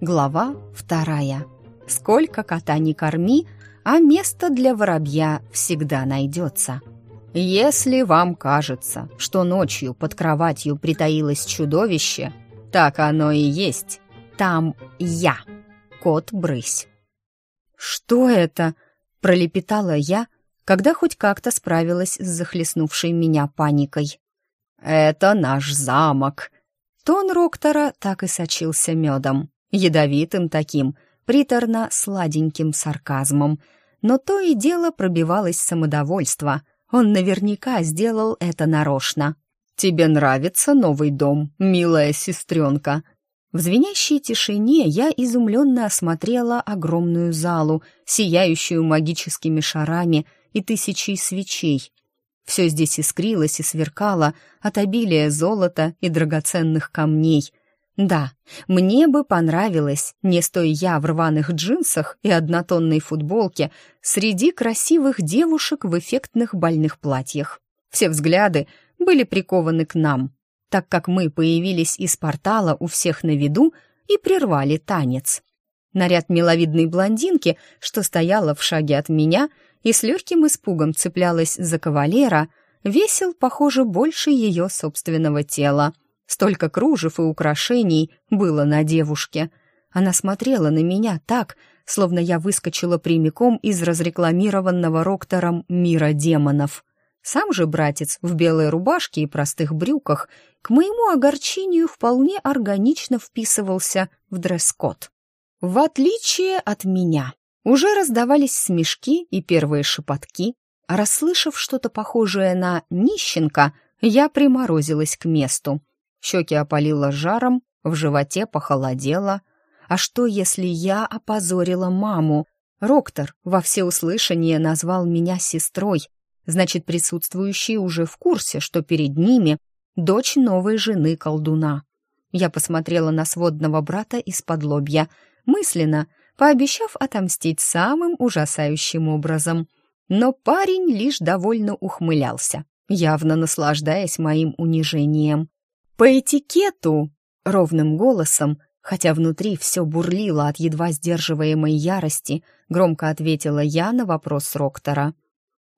Глава вторая. Сколько кота не корми, а место для воробья всегда найдется. Если вам кажется, что ночью под кроватью притаилось чудовище, так оно и есть. Там я, кот-брысь. «Что это?» — пролепетала я, когда хоть как-то справилась с захлестнувшей меня паникой. «Это наш замок». Тон Роктора так и сочился медом ядовитым таким, приторно-сладеньким сарказмом. Но то и дело пробивалось самодовольство. Он наверняка сделал это нарочно. «Тебе нравится новый дом, милая сестренка?» В звенящей тишине я изумленно осмотрела огромную залу, сияющую магическими шарами и тысячей свечей. Все здесь искрилось и сверкало от обилия золота и драгоценных камней, да, мне бы понравилось, не стоя я в рваных джинсах и однотонной футболке, среди красивых девушек в эффектных больных платьях. Все взгляды были прикованы к нам, так как мы появились из портала у всех на виду и прервали танец. Наряд миловидной блондинки, что стояла в шаге от меня и с легким испугом цеплялась за кавалера, весил, похоже, больше ее собственного тела — Столько кружев и украшений было на девушке. Она смотрела на меня так, словно я выскочила прямиком из разрекламированного Роктором мира демонов. Сам же братец в белой рубашке и простых брюках к моему огорчению вполне органично вписывался в дресс-код. В отличие от меня, уже раздавались смешки и первые шепотки, а расслышав что-то похожее на «нищенка», я приморозилась к месту. Щеки опалило жаром, в животе похолодело. А что, если я опозорила маму? Роктор во всеуслышание назвал меня сестрой. Значит, присутствующие уже в курсе, что перед ними дочь новой жены колдуна. Я посмотрела на сводного брата из-под лобья, мысленно, пообещав отомстить самым ужасающим образом. Но парень лишь довольно ухмылялся, явно наслаждаясь моим унижением. «По этикету!» — ровным голосом, хотя внутри все бурлило от едва сдерживаемой ярости, громко ответила я на вопрос Роктора.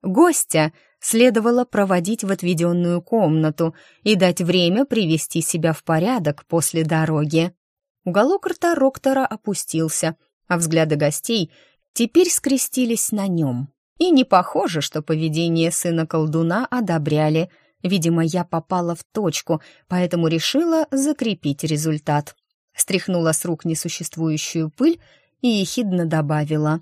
«Гостя следовало проводить в отведенную комнату и дать время привести себя в порядок после дороги». Уголок рта Роктора опустился, а взгляды гостей теперь скрестились на нем. И не похоже, что поведение сына колдуна одобряли — Видимо, я попала в точку, поэтому решила закрепить результат. Стряхнула с рук несуществующую пыль и ехидно добавила.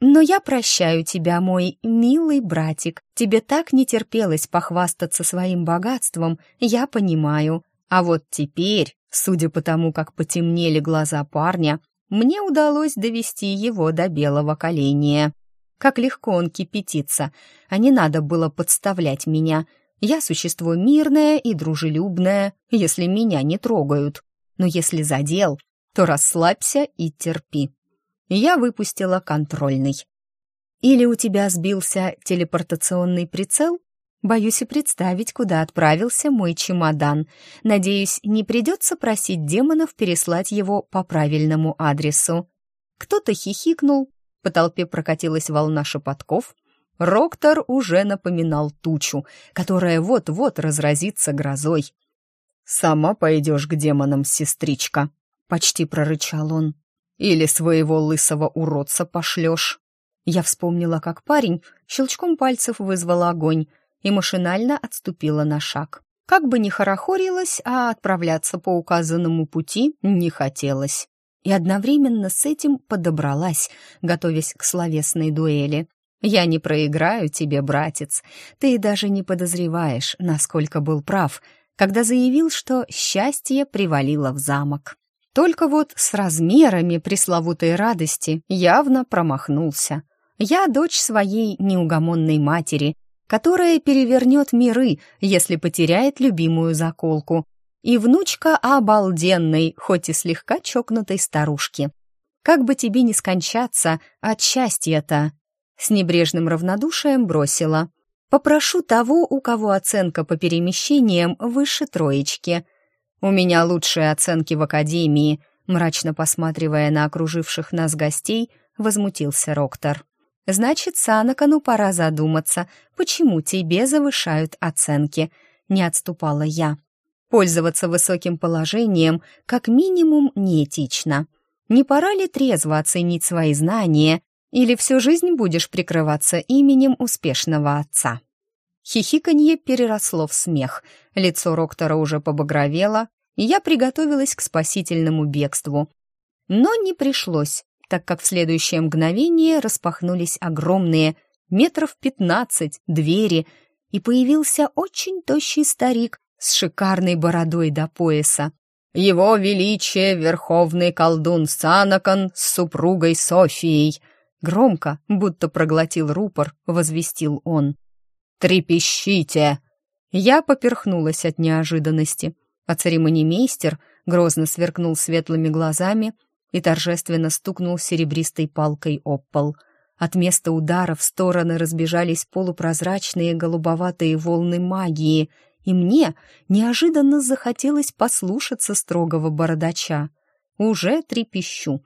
«Но я прощаю тебя, мой милый братик. Тебе так не терпелось похвастаться своим богатством, я понимаю. А вот теперь, судя по тому, как потемнели глаза парня, мне удалось довести его до белого коления. Как легко он кипятится, а не надо было подставлять меня — я существо мирное и дружелюбное, если меня не трогают. Но если задел, то расслабься и терпи. Я выпустила контрольный. Или у тебя сбился телепортационный прицел? Боюсь и представить, куда отправился мой чемодан. Надеюсь, не придется просить демонов переслать его по правильному адресу. Кто-то хихикнул, по толпе прокатилась волна шепотков, Роктор уже напоминал тучу, которая вот-вот разразится грозой. «Сама пойдешь к демонам, сестричка», — почти прорычал он. «Или своего лысого уродца пошлешь». Я вспомнила, как парень щелчком пальцев вызвал огонь и машинально отступила на шаг. Как бы ни хорохорилась, а отправляться по указанному пути не хотелось. И одновременно с этим подобралась, готовясь к словесной дуэли. Я не проиграю тебе, братец. Ты даже не подозреваешь, насколько был прав, когда заявил, что счастье привалило в замок. Только вот с размерами пресловутой радости явно промахнулся. Я дочь своей неугомонной матери, которая перевернет миры, если потеряет любимую заколку, и внучка обалденной, хоть и слегка чокнутой старушки. Как бы тебе ни скончаться от счастья-то, с небрежным равнодушием бросила. «Попрошу того, у кого оценка по перемещениям выше троечки. У меня лучшие оценки в академии», Мрачно посматривая на окруживших нас гостей, возмутился Роктор. «Значит, Санакану пора задуматься, почему тебе завышают оценки», — не отступала я. «Пользоваться высоким положением как минимум неэтично. Не пора ли трезво оценить свои знания, или всю жизнь будешь прикрываться именем успешного отца?» Хихиканье переросло в смех, лицо Роктора уже побагровело, и я приготовилась к спасительному бегству. Но не пришлось, так как в следующее мгновение распахнулись огромные, метров пятнадцать, двери, и появился очень тощий старик с шикарной бородой до пояса. «Его Величие, Верховный колдун Санакан с супругой Софией!» Громко, будто проглотил рупор, возвестил он. «Трепещите!» Я поперхнулась от неожиданности, а церемонимейстер грозно сверкнул светлыми глазами и торжественно стукнул серебристой палкой об пол. От места удара в стороны разбежались полупрозрачные голубоватые волны магии, и мне неожиданно захотелось послушаться строгого бородача. Уже трепещу.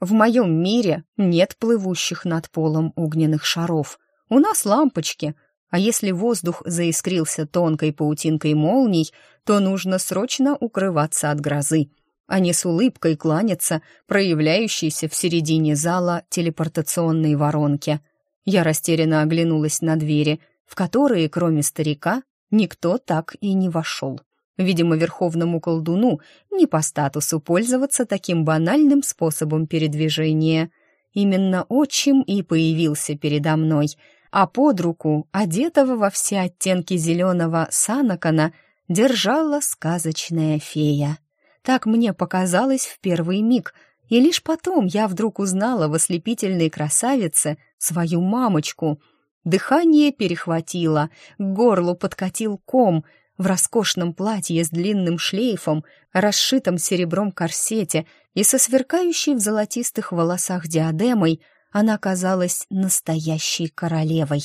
В моем мире нет плывущих над полом огненных шаров. У нас лампочки — а если воздух заискрился тонкой паутинкой молний, то нужно срочно укрываться от грозы, а не с улыбкой кланяться, проявляющейся в середине зала телепортационной воронки. Я растерянно оглянулась на двери, в которые, кроме старика, никто так и не вошел. Видимо, верховному колдуну не по статусу пользоваться таким банальным способом передвижения. Именно отчим и появился передо мной — а под руку, одетого во все оттенки зеленого санакана, держала сказочная фея. Так мне показалось в первый миг, и лишь потом я вдруг узнала в ослепительной красавице свою мамочку. Дыхание перехватило, к горлу подкатил ком — в роскошном платье с длинным шлейфом, расшитом серебром корсете и со сверкающей в золотистых волосах диадемой — она казалась настоящей королевой.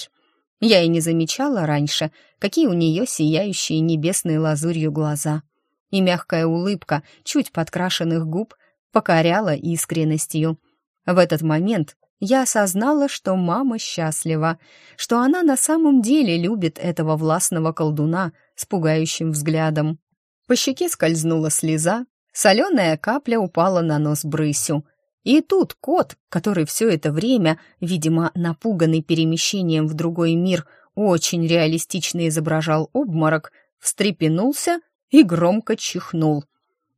Я и не замечала раньше, какие у нее сияющие небесной лазурью глаза. И мягкая улыбка чуть подкрашенных губ покоряла искренностью. В этот момент я осознала, что мама счастлива, что она на самом деле любит этого властного колдуна с пугающим взглядом. По щеке скользнула слеза, соленая капля упала на нос брысю — и тут кот, который все это время, видимо, напуганный перемещением в другой мир, очень реалистично изображал обморок, встрепенулся и громко чихнул.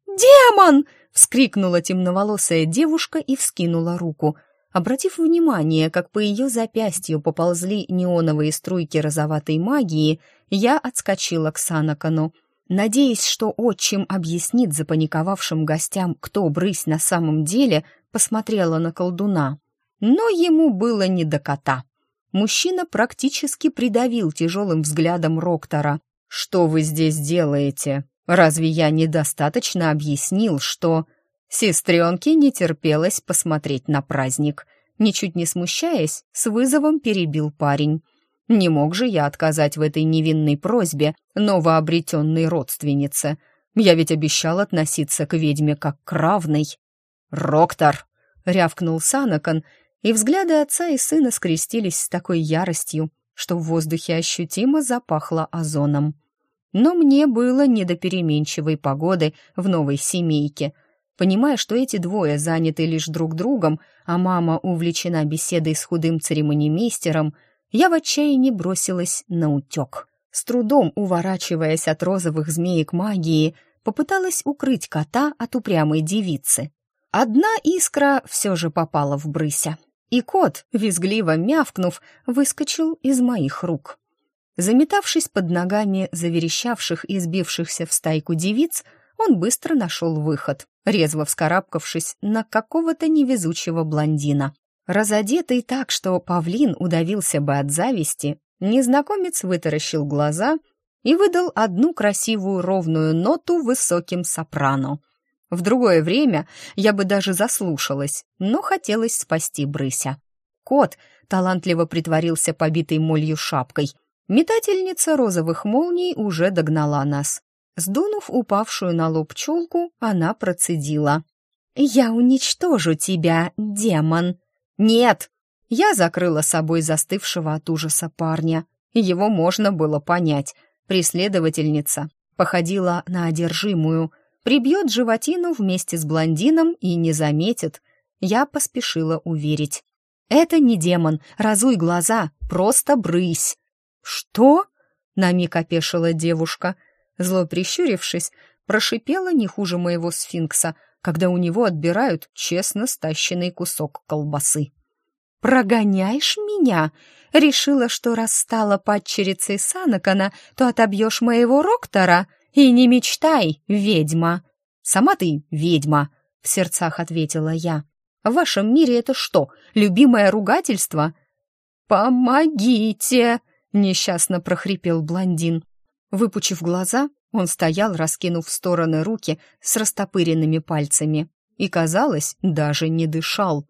«Демон!» — вскрикнула темноволосая девушка и вскинула руку. Обратив внимание, как по ее запястью поползли неоновые струйки розоватой магии, я отскочила к Санакану. Надеясь, что отчим объяснит запаниковавшим гостям, кто брысь на самом деле, посмотрела на колдуна. Но ему было не до кота. Мужчина практически придавил тяжелым взглядом Роктора. «Что вы здесь делаете? Разве я недостаточно объяснил, что...» Сестренке не терпелось посмотреть на праздник. Ничуть не смущаясь, с вызовом перебил парень. Не мог же я отказать в этой невинной просьбе новообретенной родственнице. Я ведь обещал относиться к ведьме как к равной. «Роктор!» — рявкнул Санакан, и взгляды отца и сына скрестились с такой яростью, что в воздухе ощутимо запахло озоном. Но мне было не до переменчивой погоды в новой семейке. Понимая, что эти двое заняты лишь друг другом, а мама увлечена беседой с худым церемонимейстером, я в отчаянии бросилась на утек. С трудом уворачиваясь от розовых змеек магии, попыталась укрыть кота от упрямой девицы. Одна искра все же попала в брыся, и кот, визгливо мявкнув, выскочил из моих рук. Заметавшись под ногами заверещавших и сбившихся в стайку девиц, он быстро нашел выход, резво вскарабкавшись на какого-то невезучего блондина. Разодетый так, что павлин удавился бы от зависти, незнакомец вытаращил глаза и выдал одну красивую ровную ноту высоким сопрано — в другое время я бы даже заслушалась, но хотелось спасти брыся. Кот талантливо притворился побитой молью шапкой. Метательница розовых молний уже догнала нас. Сдунув упавшую на лоб челку, она процедила. «Я уничтожу тебя, демон!» «Нет!» Я закрыла собой застывшего от ужаса парня. Его можно было понять. Преследовательница походила на одержимую. Прибьет животину вместе с блондином и не заметит. Я поспешила уверить. «Это не демон, разуй глаза, просто брысь!» «Что?» — на миг опешила девушка. Зло прищурившись, прошипела не хуже моего сфинкса, когда у него отбирают честно стащенный кусок колбасы. «Прогоняешь меня? Решила, что раз стала падчерицей Санакана, то отобьешь моего Роктора? И не мечтай, ведьма!» «Сама ты ведьма!» — в сердцах ответила я. «В вашем мире это что, любимое ругательство?» «Помогите!» — несчастно прохрипел блондин. Выпучив глаза, он стоял, раскинув в стороны руки с растопыренными пальцами и, казалось, даже не дышал.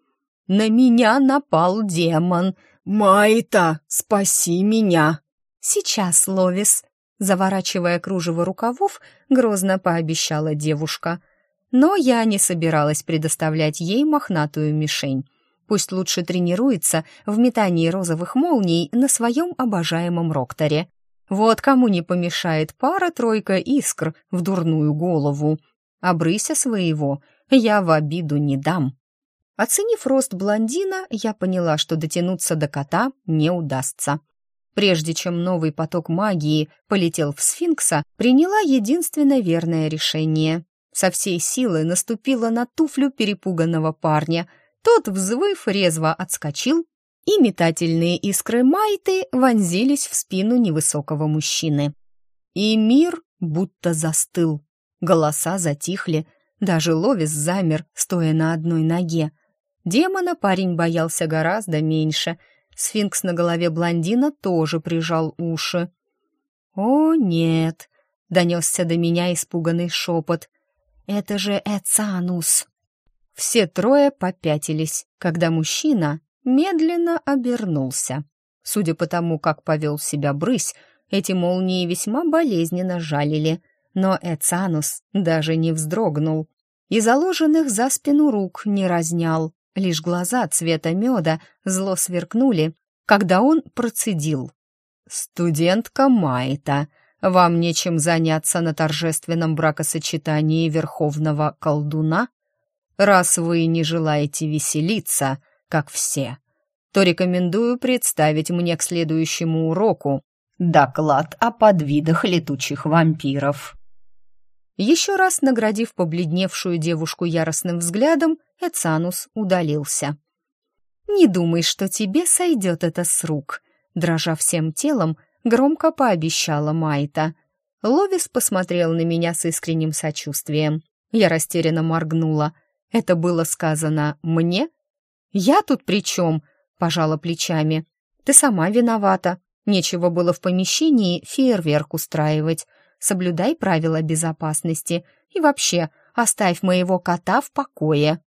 «На меня напал демон! Майта, спаси меня!» «Сейчас, Ловис!» Заворачивая кружево рукавов, грозно пообещала девушка. Но я не собиралась предоставлять ей мохнатую мишень. Пусть лучше тренируется в метании розовых молний на своем обожаемом рокторе. Вот кому не помешает пара-тройка искр в дурную голову. А брыся своего я в обиду не дам. Оценив рост блондина, я поняла, что дотянуться до кота не удастся. Прежде чем новый поток магии полетел в сфинкса, приняла единственно верное решение. Со всей силы наступила на туфлю перепуганного парня. Тот, взвыв, резво отскочил и метательные искры Майты вонзились в спину невысокого мужчины. И мир будто застыл. Голоса затихли, даже Ловис замер, стоя на одной ноге. Демона парень боялся гораздо меньше. Сфинкс на голове блондина тоже прижал уши. «О, нет!» — донесся до меня испуганный шепот. «Это же Эцанус!» Все трое попятились, когда мужчина, медленно обернулся. Судя по тому, как повел себя брысь, эти молнии весьма болезненно жалили, но Эцанус даже не вздрогнул и заложенных за спину рук не разнял, лишь глаза цвета меда зло сверкнули, когда он процедил. «Студентка Майта, вам нечем заняться на торжественном бракосочетании верховного колдуна? Раз вы не желаете веселиться, — как все, то рекомендую представить мне к следующему уроку доклад о подвидах летучих вампиров. Еще раз наградив побледневшую девушку яростным взглядом, Эцанус удалился. «Не думай, что тебе сойдет это с рук», — дрожа всем телом, громко пообещала Майта. Ловис посмотрел на меня с искренним сочувствием. Я растерянно моргнула. Это было сказано мне «Я тут при чем?» — пожала плечами. «Ты сама виновата. Нечего было в помещении фейерверк устраивать. Соблюдай правила безопасности. И вообще, оставь моего кота в покое».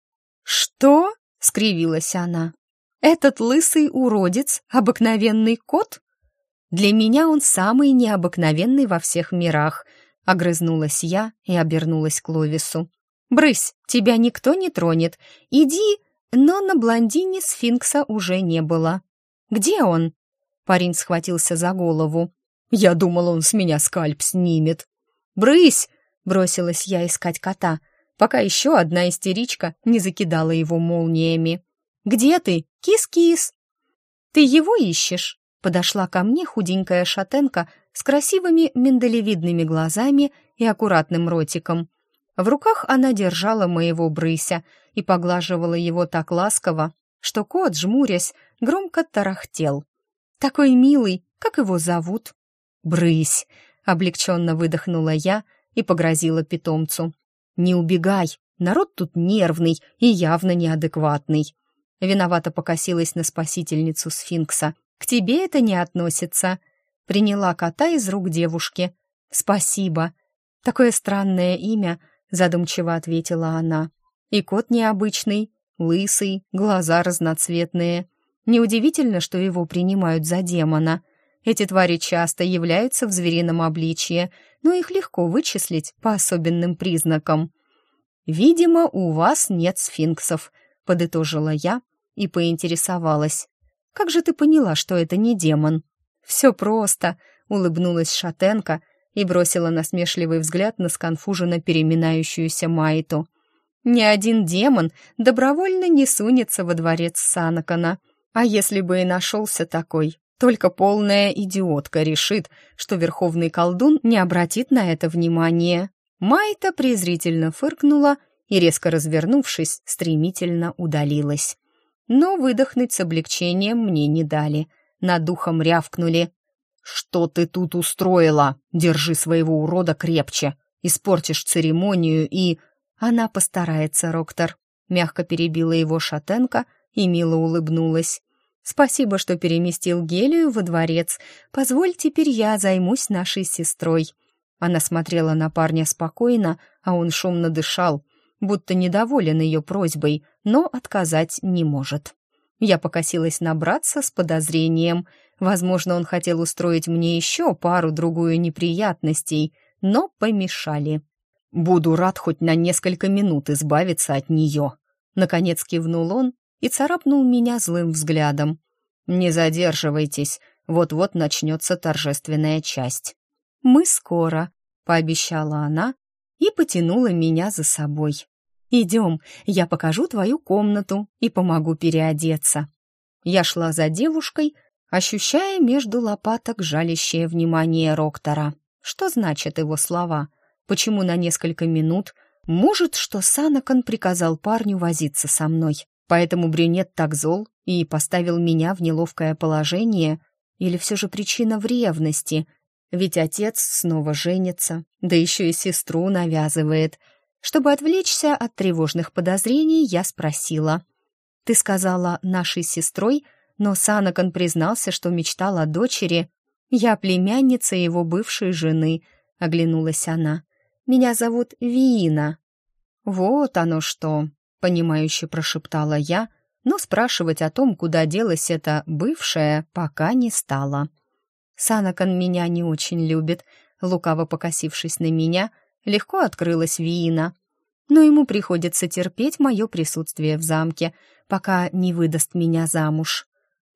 «Что?» — скривилась она. «Этот лысый уродец — обыкновенный кот?» «Для меня он самый необыкновенный во всех мирах», — огрызнулась я и обернулась к Ловису. «Брысь, тебя никто не тронет. Иди но на блондине сфинкса уже не было. «Где он?» Парень схватился за голову. «Я думал, он с меня скальп снимет». «Брысь!» — бросилась я искать кота, пока еще одна истеричка не закидала его молниями. «Где ты? Кис-кис!» «Ты его ищешь?» Подошла ко мне худенькая шатенка с красивыми миндалевидными глазами и аккуратным ротиком. В руках она держала моего брыся и поглаживала его так ласково, что кот, жмурясь, громко тарахтел. «Такой милый, как его зовут?» «Брысь!» — облегченно выдохнула я и погрозила питомцу. «Не убегай, народ тут нервный и явно неадекватный». Виновато покосилась на спасительницу сфинкса. «К тебе это не относится». Приняла кота из рук девушки. «Спасибо». Такое странное имя — задумчиво ответила она. И кот необычный, лысый, глаза разноцветные. Неудивительно, что его принимают за демона. Эти твари часто являются в зверином обличье, но их легко вычислить по особенным признакам. «Видимо, у вас нет сфинксов», — подытожила я и поинтересовалась. «Как же ты поняла, что это не демон?» «Все просто», — улыбнулась Шатенко и бросила насмешливый взгляд на сконфуженно переминающуюся Майту. «Ни один демон добровольно не сунется во дворец Санакана. А если бы и нашелся такой, только полная идиотка решит, что верховный колдун не обратит на это внимания». Майта презрительно фыркнула и, резко развернувшись, стремительно удалилась. Но выдохнуть с облегчением мне не дали. Над духом рявкнули. «Что ты тут устроила? Держи своего урода крепче. Испортишь церемонию и...» «Она постарается, Роктор», — мягко перебила его шатенка и мило улыбнулась. «Спасибо, что переместил Гелию во дворец. Позволь, теперь я займусь нашей сестрой». Она смотрела на парня спокойно, а он шумно дышал, будто недоволен ее просьбой, но отказать не может. Я покосилась на братца с подозрением. Возможно, он хотел устроить мне еще пару-другую неприятностей, но помешали. «Буду рад хоть на несколько минут избавиться от нее», — наконец кивнул он и царапнул меня злым взглядом. «Не задерживайтесь, вот-вот начнется торжественная часть». «Мы скоро», — пообещала она и потянула меня за собой. «Идем, я покажу твою комнату и помогу переодеться». Я шла за девушкой, ощущая между лопаток жалящее внимание Роктора. Что значат его слова? Почему на несколько минут? Может, что Санакан приказал парню возиться со мной, поэтому брюнет так зол и поставил меня в неловкое положение? Или все же причина в ревности? Ведь отец снова женится, да еще и сестру навязывает. Чтобы отвлечься от тревожных подозрений, я спросила. «Ты сказала нашей сестрой, но Санакан признался, что мечтал о дочери. Я племянница его бывшей жены», — оглянулась она. «Меня зовут Виина». «Вот оно что», — понимающе прошептала я, но спрашивать о том, куда делась эта бывшая, пока не стала. Санакан меня не очень любит, лукаво покосившись на меня, легко открылась Виина. Но ему приходится терпеть мое присутствие в замке, пока не выдаст меня замуж.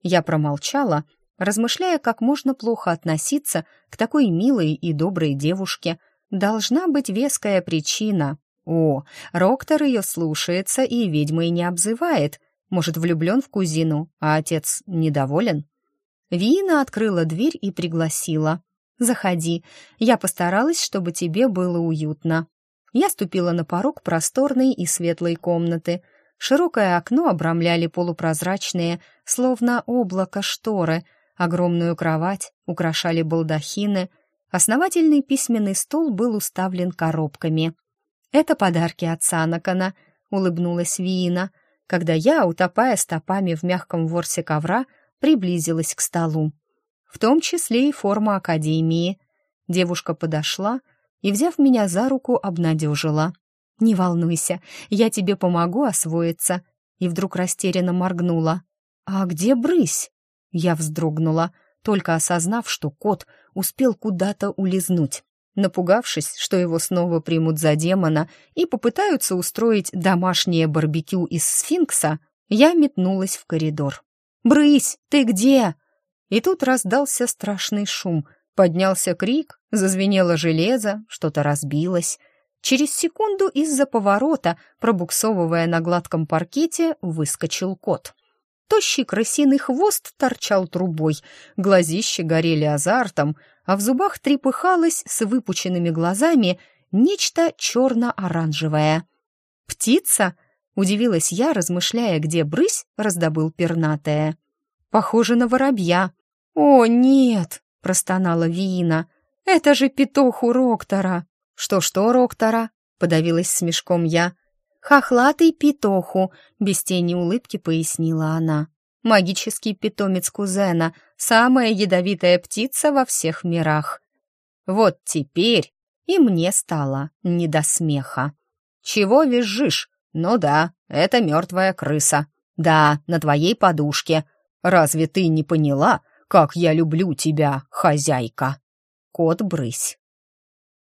Я промолчала, размышляя, как можно плохо относиться к такой милой и доброй девушке. Должна быть веская причина. О, Роктор ее слушается и ведьмой не обзывает. Может, влюблен в кузину, а отец недоволен? Вина открыла дверь и пригласила. «Заходи. Я постаралась, чтобы тебе было уютно». Я ступила на порог просторной и светлой комнаты. Широкое окно обрамляли полупрозрачные, словно облако шторы. Огромную кровать украшали балдахины. Основательный письменный стол был уставлен коробками. «Это подарки от Санакана», — улыбнулась Виина, когда я, утопая стопами в мягком ворсе ковра, — приблизилась к столу. В том числе и форма академии. Девушка подошла и, взяв меня за руку, обнадежила. «Не волнуйся, я тебе помогу освоиться». И вдруг растерянно моргнула. «А где брысь?» Я вздрогнула, только осознав, что кот успел куда-то улизнуть. Напугавшись, что его снова примут за демона и попытаются устроить домашнее барбекю из сфинкса, я метнулась в коридор. «Брысь, ты где?» И тут раздался страшный шум. Поднялся крик, зазвенело железо, что-то разбилось. Через секунду из-за поворота, пробуксовывая на гладком паркете, выскочил кот. Тощий крысиный хвост торчал трубой, глазища горели азартом, а в зубах трепыхалось с выпученными глазами нечто черно-оранжевое. «Птица?» Удивилась я, размышляя, где брысь раздобыл пернатая. «Похоже на воробья». «О, нет!» — простонала Виина. «Это же петух у Роктора!» «Что-что, Роктора?» — подавилась смешком я. «Хохлатый петуху», — без тени улыбки пояснила она. «Магический питомец кузена, самая ядовитая птица во всех мирах». Вот теперь и мне стало не до смеха. «Чего визжишь?» «Ну да, это мертвая крыса. Да, на твоей подушке. Разве ты не поняла, как я люблю тебя, хозяйка?» Кот брысь.